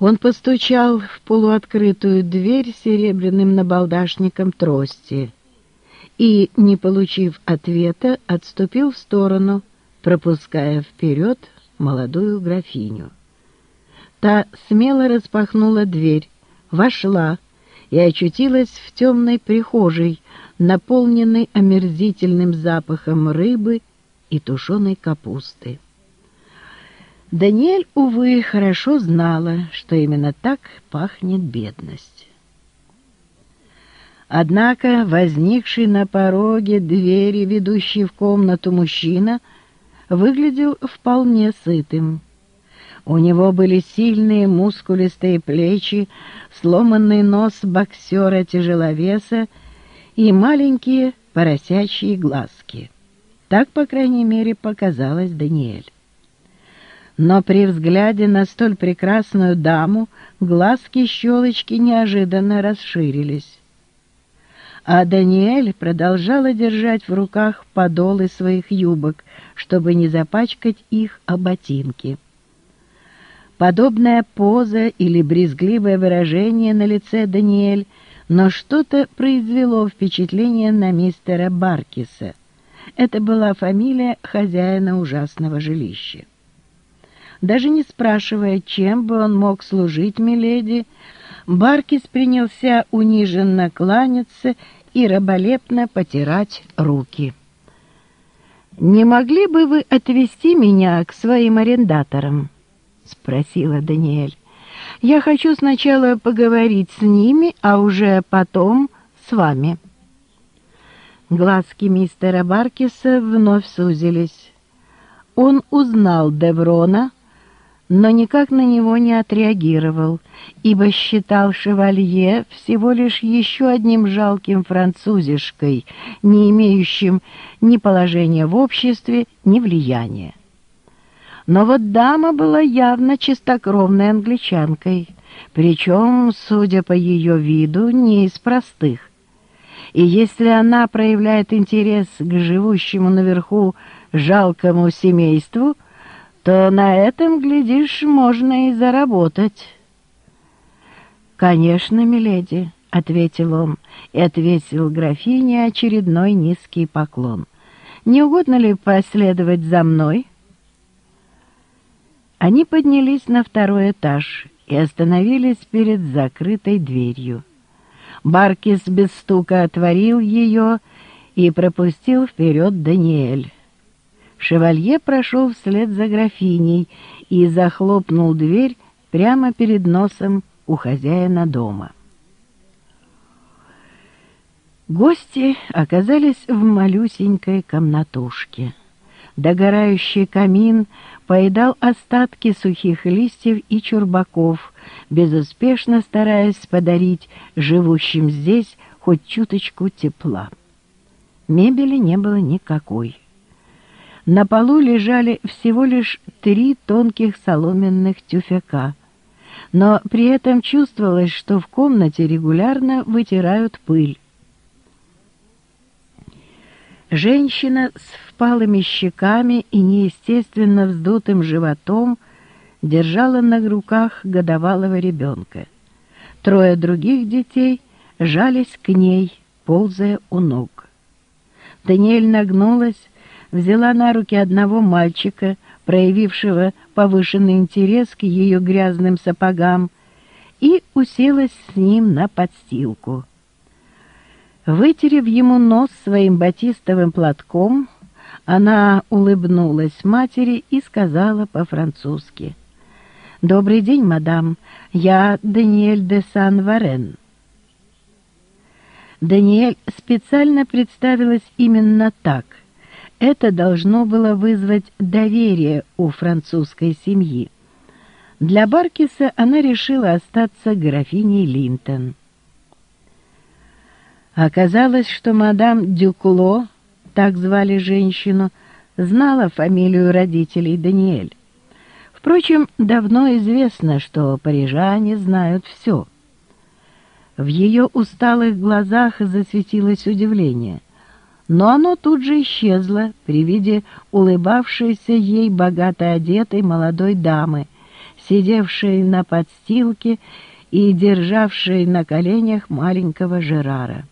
Он постучал в полуоткрытую дверь серебряным набалдашником трости и, не получив ответа, отступил в сторону, пропуская вперед молодую графиню. Та смело распахнула дверь, вошла и очутилась в темной прихожей, наполненной омерзительным запахом рыбы и тушеной капусты. Даниэль, увы, хорошо знала, что именно так пахнет бедность. Однако возникший на пороге двери, ведущий в комнату мужчина, выглядел вполне сытым. У него были сильные мускулистые плечи, сломанный нос боксера-тяжеловеса и маленькие поросячьи глазки. Так, по крайней мере, показалось Даниэль. Но при взгляде на столь прекрасную даму глазки-щелочки неожиданно расширились а Даниэль продолжала держать в руках подолы своих юбок, чтобы не запачкать их о ботинки. Подобная поза или брезгливое выражение на лице Даниэль, но что-то произвело впечатление на мистера Баркиса. Это была фамилия хозяина ужасного жилища. Даже не спрашивая, чем бы он мог служить Миледи, Баркис принялся униженно кланяться и раболепно потирать руки. «Не могли бы вы отвезти меня к своим арендаторам?» — спросила Даниэль. «Я хочу сначала поговорить с ними, а уже потом с вами». Глазки мистера Баркиса вновь сузились. Он узнал Деврона, но никак на него не отреагировал, ибо считал шевалье всего лишь еще одним жалким французишкой, не имеющим ни положения в обществе, ни влияния. Но вот дама была явно чистокровной англичанкой, причем, судя по ее виду, не из простых. И если она проявляет интерес к живущему наверху жалкому семейству – то на этом, глядишь, можно и заработать. «Конечно, миледи», — ответил он и ответил графине очередной низкий поклон. «Не угодно ли последовать за мной?» Они поднялись на второй этаж и остановились перед закрытой дверью. Баркис без стука отворил ее и пропустил вперед Даниэль. Шевалье прошел вслед за графиней и захлопнул дверь прямо перед носом у хозяина дома. Гости оказались в малюсенькой комнатушке. Догорающий камин поедал остатки сухих листьев и чурбаков, безуспешно стараясь подарить живущим здесь хоть чуточку тепла. Мебели не было никакой. На полу лежали всего лишь три тонких соломенных тюфяка, но при этом чувствовалось, что в комнате регулярно вытирают пыль. Женщина с впалыми щеками и неестественно вздутым животом держала на руках годовалого ребенка. Трое других детей жались к ней, ползая у ног. Даниэль нагнулась, взяла на руки одного мальчика, проявившего повышенный интерес к ее грязным сапогам, и уселась с ним на подстилку. Вытерев ему нос своим батистовым платком, она улыбнулась матери и сказала по-французски. «Добрый день, мадам. Я Даниэль де Сан-Варен». Даниэль специально представилась именно так, это должно было вызвать доверие у французской семьи. Для Баркиса она решила остаться графиней Линтон. Оказалось, что мадам Дюкло, так звали женщину, знала фамилию родителей Даниэль. Впрочем, давно известно, что парижане знают все. В ее усталых глазах засветилось удивление — но оно тут же исчезло при виде улыбавшейся ей богато одетой молодой дамы, сидевшей на подстилке и державшей на коленях маленького Жерара.